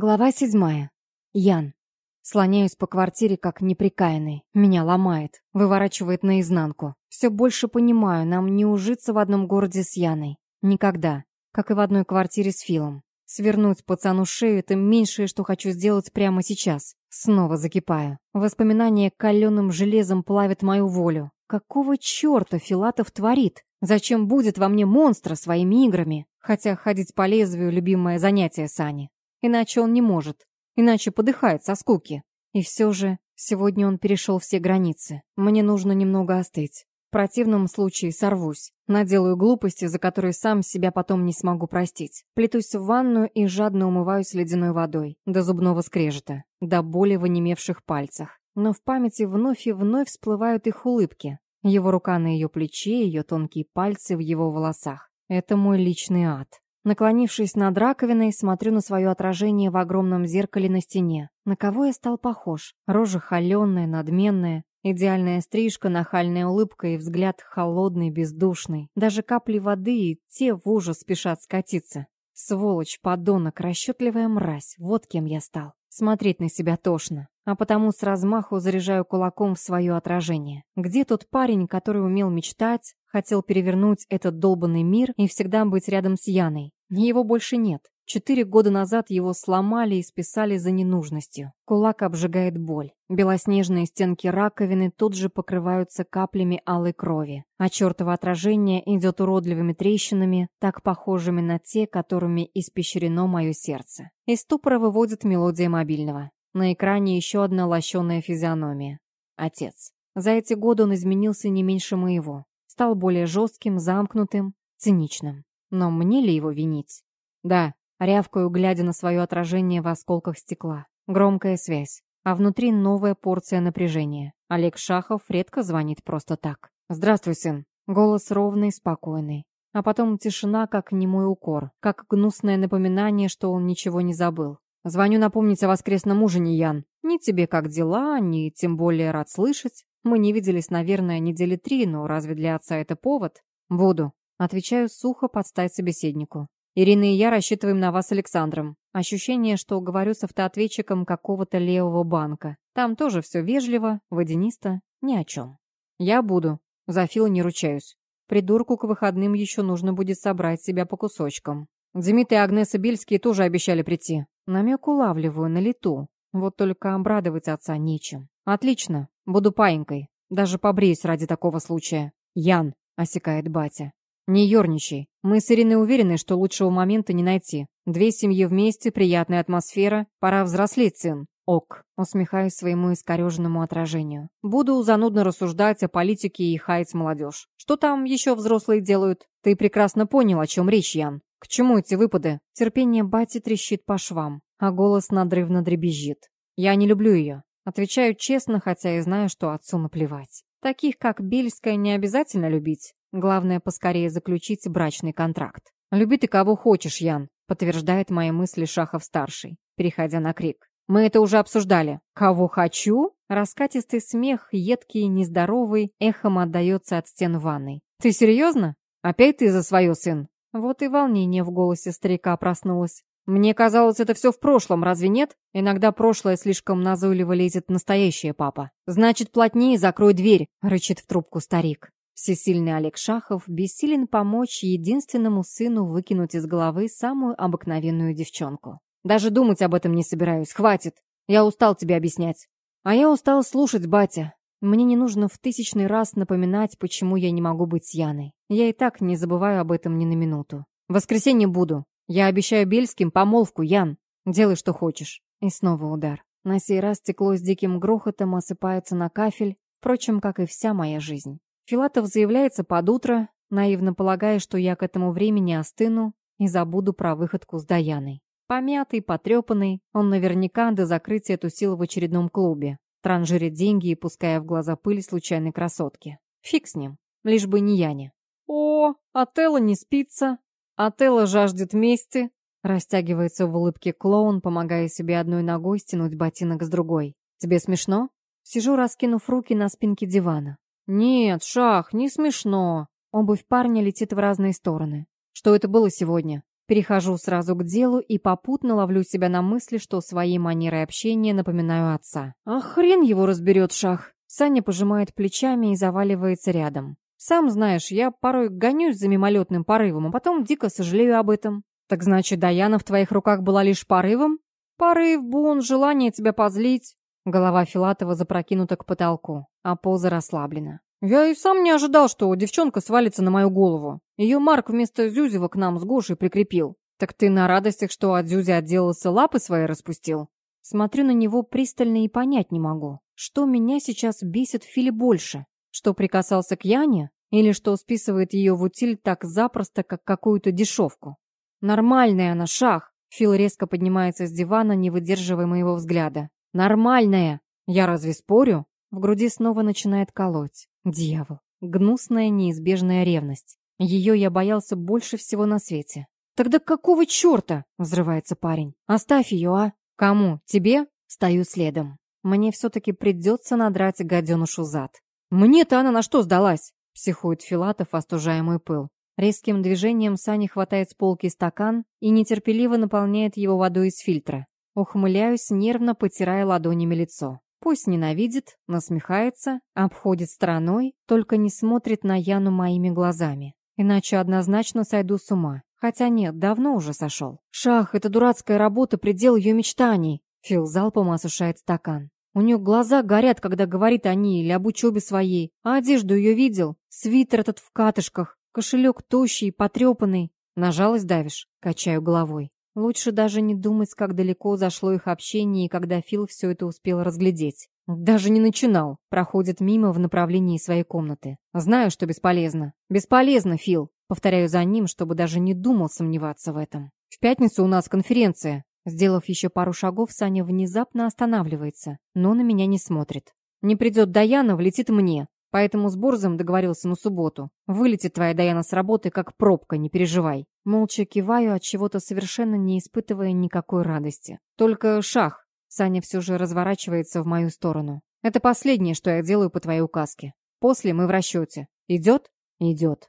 Глава седьмая. Ян. Слоняюсь по квартире, как неприкаянный. Меня ломает, выворачивает наизнанку. Все больше понимаю, нам не ужиться в одном городе с Яной. Никогда. Как и в одной квартире с Филом. Свернуть пацану шею — это меньшее, что хочу сделать прямо сейчас. Снова закипаю. Воспоминания каленым железом плавят мою волю. Какого черта Филатов творит? Зачем будет во мне монстра своими играми? Хотя ходить по лезвию — любимое занятие Сани. Иначе он не может. Иначе подыхает со скуки. И все же, сегодня он перешел все границы. Мне нужно немного остыть. В противном случае сорвусь. Наделаю глупости, за которые сам себя потом не смогу простить. Плетусь в ванную и жадно умываюсь ледяной водой. До зубного скрежета. До боли в онемевших пальцах. Но в памяти вновь и вновь всплывают их улыбки. Его рука на ее плече, ее тонкие пальцы в его волосах. Это мой личный ад. Наклонившись над раковиной, смотрю на свое отражение в огромном зеркале на стене. На кого я стал похож? Рожа холеная, надменная, идеальная стрижка, нахальная улыбка и взгляд холодный, бездушный. Даже капли воды и те в ужас спешат скатиться. Сволочь, подонок, расчетливая мразь. Вот кем я стал. Смотреть на себя тошно. А потому с размаху заряжаю кулаком в свое отражение. Где тот парень, который умел мечтать, хотел перевернуть этот долбанный мир и всегда быть рядом с Яной? Его больше нет. Четыре года назад его сломали и списали за ненужностью. Кулак обжигает боль. Белоснежные стенки раковины тут же покрываются каплями алой крови. А чертово отражение идет уродливыми трещинами, так похожими на те, которыми испещрено мое сердце. Из ступора выводит мелодия мобильного. На экране еще одна лощеная физиономия. Отец. За эти годы он изменился не меньше моего. Стал более жестким, замкнутым, циничным. Но мне ли его винить? Да, рявкаю, глядя на свое отражение в осколках стекла. Громкая связь. А внутри новая порция напряжения. Олег Шахов редко звонит просто так. «Здравствуй, сын». Голос ровный, спокойный. А потом тишина, как немой укор, как гнусное напоминание, что он ничего не забыл. «Звоню напомнить о воскресном ужине, Ян. Ни тебе как дела, ни тем более рад слышать. Мы не виделись, наверное, недели три, но разве для отца это повод? Буду. Отвечаю сухо под собеседнику. Ирина и я рассчитываем на вас Александром. Ощущение, что говорю с автоответчиком какого-то левого банка. Там тоже все вежливо, водянисто, ни о чем. Я буду. За Фила не ручаюсь. Придурку к выходным еще нужно будет собрать себя по кусочкам. Демид и Агнеса Бельские тоже обещали прийти. Намек улавливаю на лету. Вот только обрадовать отца нечем. Отлично. Буду паинькой. Даже побреюсь ради такого случая. Ян, осекает батя. «Не ерничай. Мы с Ириной уверены, что лучшего момента не найти. Две семьи вместе, приятная атмосфера. Пора взрослеть, сын». «Ок», усмехаюсь своему искореженному отражению. «Буду занудно рассуждать о политике и хаять молодежь. Что там еще взрослые делают? Ты прекрасно понял, о чем речь, Ян. К чему эти выпады?» Терпение бати трещит по швам, а голос надрывно дребезжит. «Я не люблю ее». Отвечаю честно, хотя и знаю, что отцу наплевать. Таких, как Бельская, не обязательно любить. Главное, поскорее заключить брачный контракт. «Люби ты кого хочешь, Ян», — подтверждает мои мысли Шахов-старший, переходя на крик. «Мы это уже обсуждали. Кого хочу?» Раскатистый смех, едкий, нездоровый, эхом отдается от стен ванной. «Ты серьезно? Опять ты за свое, сын?» Вот и волнение в голосе старика проснулось. «Мне казалось, это все в прошлом, разве нет? Иногда прошлое слишком назойливо лезет настоящее, папа. Значит, плотнее закрой дверь», — рычит в трубку старик. Всесильный Олег Шахов бессилен помочь единственному сыну выкинуть из головы самую обыкновенную девчонку. Даже думать об этом не собираюсь. Хватит. Я устал тебе объяснять. А я устал слушать, батя. Мне не нужно в тысячный раз напоминать, почему я не могу быть с Яной. Я и так не забываю об этом ни на минуту. В воскресенье буду. Я обещаю Бельским помолвку, Ян. Делай, что хочешь. И снова удар. На сей раз стекло с диким грохотом осыпается на кафель, впрочем, как и вся моя жизнь. Филатов заявляется под утро, наивно полагая, что я к этому времени остыну и забуду про выходку с Даяной. Помятый, потрепанный, он наверняка до закрытия тусил в очередном клубе, транжирит деньги и пуская в глаза пыль случайной красотки. Фиг с ним, лишь бы не Яне. «О, Отелло не спится, Отелло жаждет мести», растягивается в улыбке клоун, помогая себе одной ногой стянуть ботинок с другой. «Тебе смешно?» Сижу, раскинув руки на спинке дивана. «Нет, Шах, не смешно». Обувь парня летит в разные стороны. «Что это было сегодня? Перехожу сразу к делу и попутно ловлю себя на мысли, что своей манерой общения напоминаю отца. А хрен его разберет шах. Саня пожимает плечами и заваливается рядом. Сам знаешь, я порой гонюсь за мимолетным порывом, а потом дико сожалею об этом. Так значит, Даяна в твоих руках была лишь порывом? Порыв, бун, желание тебя позлить. Голова Филатова запрокинута к потолку, а поза расслаблена. Я и сам не ожидал, что девчонка свалится на мою голову. Ее Марк вместо Зюзева к нам с Гошей прикрепил. Так ты на радостях, что от Зюзи отделался, лапы свои распустил? Смотрю на него пристально и понять не могу. Что меня сейчас бесит в Филе больше? Что прикасался к Яне? Или что списывает ее в утиль так запросто, как какую-то дешевку? Нормальная она, шах. Фил резко поднимается с дивана, не выдерживая моего взгляда. Нормальная. Я разве спорю? В груди снова начинает колоть. Дьявол. Гнусная неизбежная ревность. Ее я боялся больше всего на свете. «Тогда какого черта?» — взрывается парень. «Оставь ее, а?» «Кому? Тебе?» Стою следом. Мне все-таки придется надрать гаденушу зад. «Мне-то она на что сдалась?» — психует Филатов, остужая мой пыл. Резким движением Сани хватает с полки стакан и нетерпеливо наполняет его водой из фильтра. Ухмыляюсь, нервно потирая ладонями лицо. Пусть ненавидит, насмехается, обходит стороной, только не смотрит на Яну моими глазами. Иначе однозначно сойду с ума. Хотя нет, давно уже сошел. Шах, это дурацкая работа, предел ее мечтаний. Фил залпом осушает стакан. У нее глаза горят, когда говорит о ней или об учебе своей. А одежду ее видел? Свитер этот в катышках. Кошелек тощий, потрепанный. На жалость давишь? Качаю головой. Лучше даже не думать, как далеко зашло их общение и когда Фил все это успел разглядеть. Даже не начинал. Проходит мимо в направлении своей комнаты. Знаю, что бесполезно. Бесполезно, Фил. Повторяю за ним, чтобы даже не думал сомневаться в этом. В пятницу у нас конференция. Сделав еще пару шагов, Саня внезапно останавливается, но на меня не смотрит. Не придет Даяна, влетит мне. Поэтому с Борзом договорился на субботу. Вылетит твоя Даяна с работы, как пробка, не переживай. Молча киваю, от чего-то совершенно не испытывая никакой радости. Только шах. Саня все же разворачивается в мою сторону. Это последнее, что я делаю по твоей указке. После мы в расчете. Идет? Идет.